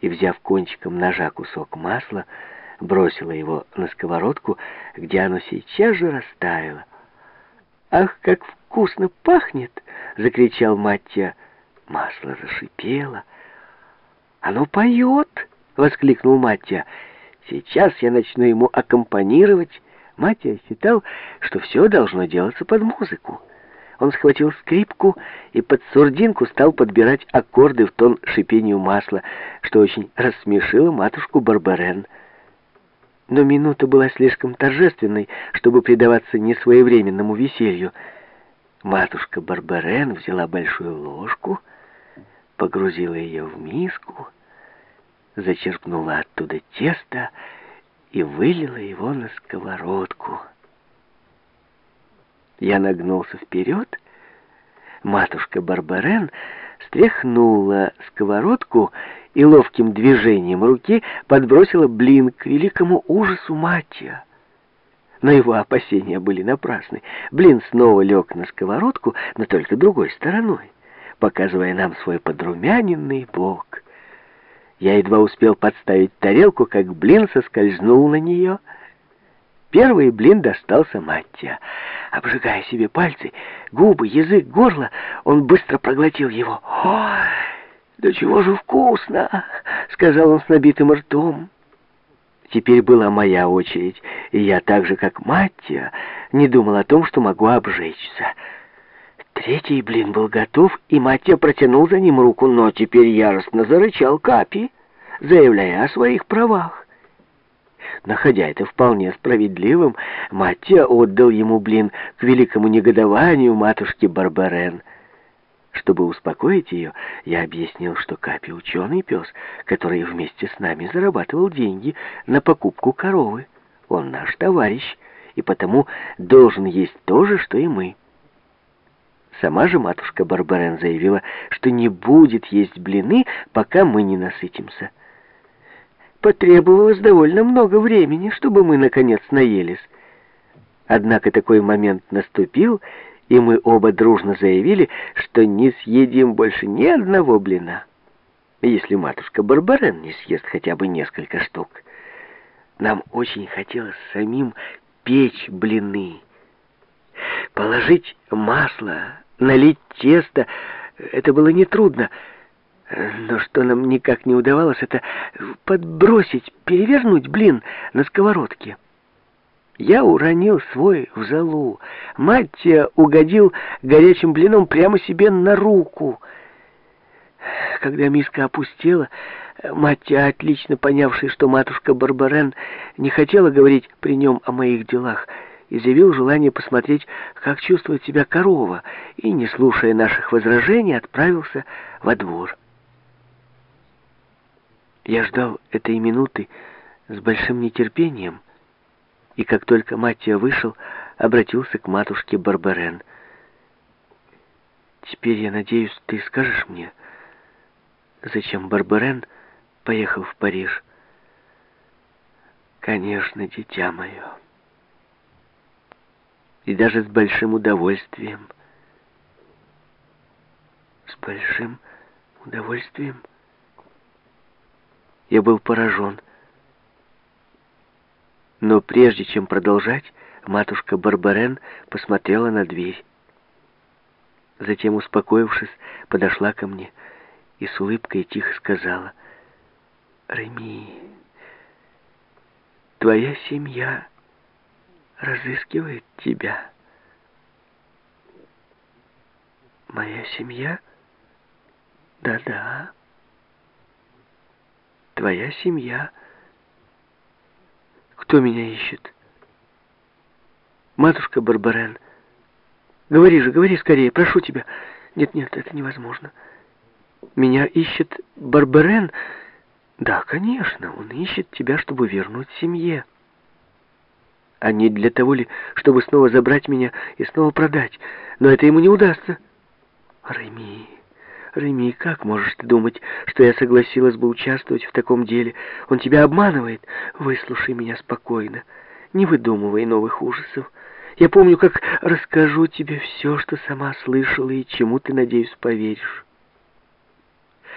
и, взяв кончиком ножа кусок масла, бросила его на сковородку, где оно сейчас же растаяло. «Ах, как вкусно пахнет!» — закричал Маттия. Масло зашипело. «Оно поет!» — воскликнул Маттия. «Сейчас я начну ему аккомпанировать». Маттия считал, что все должно делаться под музыку. Он схватил скрипку и под сурдинку стал подбирать аккорды в тон шипению масла, что очень рассмешило матушку Барбарен. Но минута была слишком торжественной, чтобы предаваться несвоевременному веселью. Матушка Барбарен взяла большую ложку, погрузила ее в миску, зачерпнула оттуда тесто и вылила его на сковородку. Я нагнулся вперед. Матушка Барбарен стряхнула сковородку и ловким движением руки подбросила блин к великому ужасу Матья. Но его опасения были напрасны. Блин снова лег на сковородку, но только другой стороной, показывая нам свой подрумяненный бок. Я едва успел подставить тарелку, как блин соскользнул на нее. Первый блин достался Маттия. Обжигая себе пальцы, губы, язык, горло, он быстро проглотил его. «Ой, да чего же вкусно!» — сказал он с набитым ртом. Теперь была моя очередь, и я так же, как Маттия, не думал о том, что могу обжечься. Третий блин был готов, и Маттия протянул за ним руку, но теперь яростно зарычал Капи, заявляя о своих правах. Находя это вполне справедливым, Маттия отдал ему блин к великому негодованию матушки Барбарен. Чтобы успокоить ее, я объяснил, что Капи ученый пес, который вместе с нами зарабатывал деньги на покупку коровы. Он наш товарищ, и потому должен есть то же, что и мы. Сама же матушка Барбарен заявила, что не будет есть блины, пока мы не насытимся. Потребовалось довольно много времени, чтобы мы, наконец, наелись. Однако такой момент наступил, и мы оба дружно заявили, что не съедим больше ни одного блина, если матушка Барбарен не съест хотя бы несколько штук. Нам очень хотелось самим печь блины, положить масло, налить тесто. Это было нетрудно, но что нам никак не удавалось, это подбросить, перевернуть блин на сковородке. Я уронил свой в залу. Маттия угодил горячим блином прямо себе на руку. Когда миска опустела, Маттия, отлично понявший, что матушка Барбарен не хотела говорить при нем о моих делах, изъявил желание посмотреть, как чувствует себя корова, и, не слушая наших возражений, отправился во двор. Я ждал этой минуты с большим нетерпением, и как только Маттия вышел, обратился к матушке Барбарен. «Теперь, я надеюсь, ты скажешь мне, зачем Барбарен поехал в Париж?» «Конечно, дитя мое. И даже с большим удовольствием». «С большим удовольствием?» Я был поражен. Но прежде чем продолжать, матушка Барбарен посмотрела на дверь. Затем, успокоившись, подошла ко мне и с улыбкой тихо сказала, «Реми, твоя семья разыскивает тебя». «Моя семья? Да-да» твоя семья. Кто меня ищет? Матушка Барбарен. Говори же, говори скорее, прошу тебя. Нет, нет, это невозможно. Меня ищет Барбарен? Да, конечно, он ищет тебя, чтобы вернуть семье. А не для того ли, чтобы снова забрать меня и снова продать. Но это ему не удастся. Реми... Реми, как можешь ты думать, что я согласилась бы участвовать в таком деле? Он тебя обманывает. Выслушай меня спокойно. Не выдумывай новых ужасов. Я помню, как расскажу тебе все, что сама слышала и чему ты, надеюсь, поверишь.